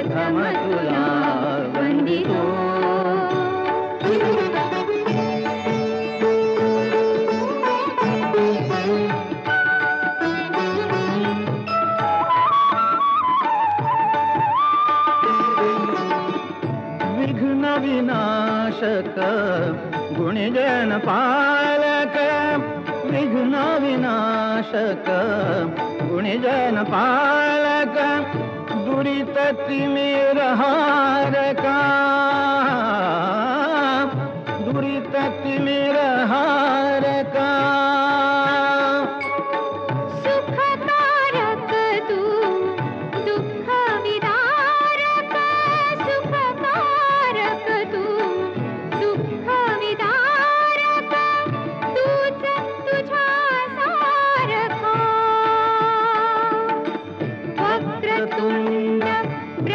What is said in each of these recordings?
प्रथम तुला वंदितो विनाशक गुणजन पालक विघ्न विनाशक गुणजन पालक दुरित में हारका दुरित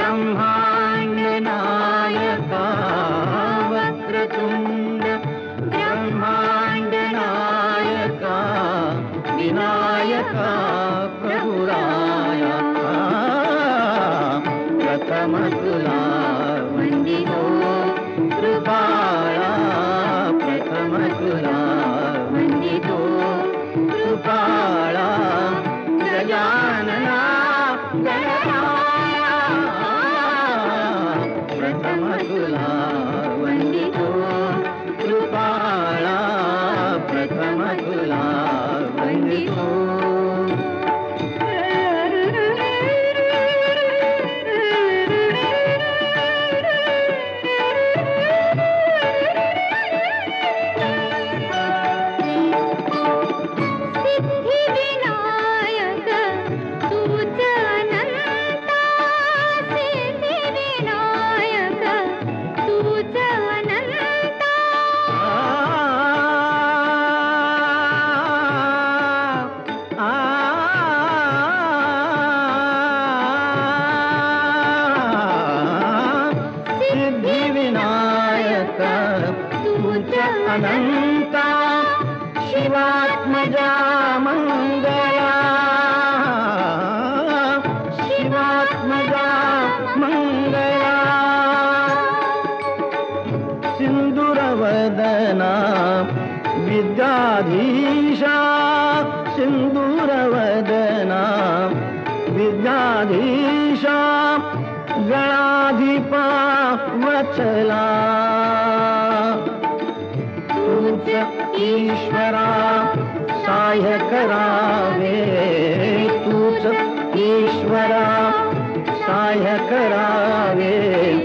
ब्रह्माण्ड नायका वक्रतुंड ब्रह्माण्ड नायका विनायका। प्रथम सिद्धिविनायक तुझ अनंता शिवात्मजा मंगला। शिवात्मजा मंगला। सिन्दूरवदना विद्याधीशा सिन्दूरवदना विद्याधीशा गणाधिपा वचला। तूच ईश्वरा सहाय्य करावे। तूच ईश्वरा सहाय्य करावे।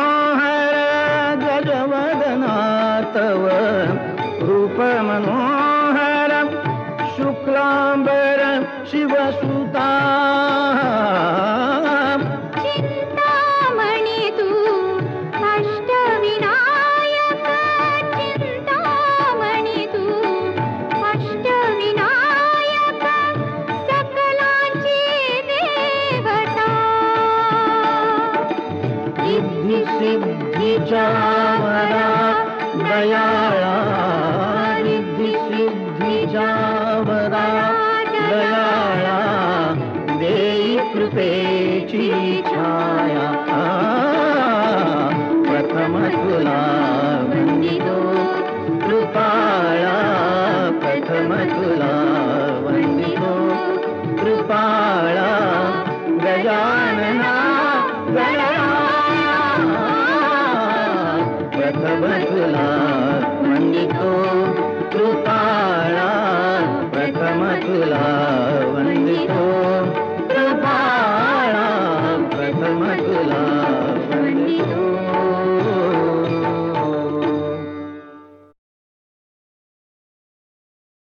दयाला विद्धिशुद्धि चामरा दयाया देयीकृते ची छाया प्रथमतुला प्रथम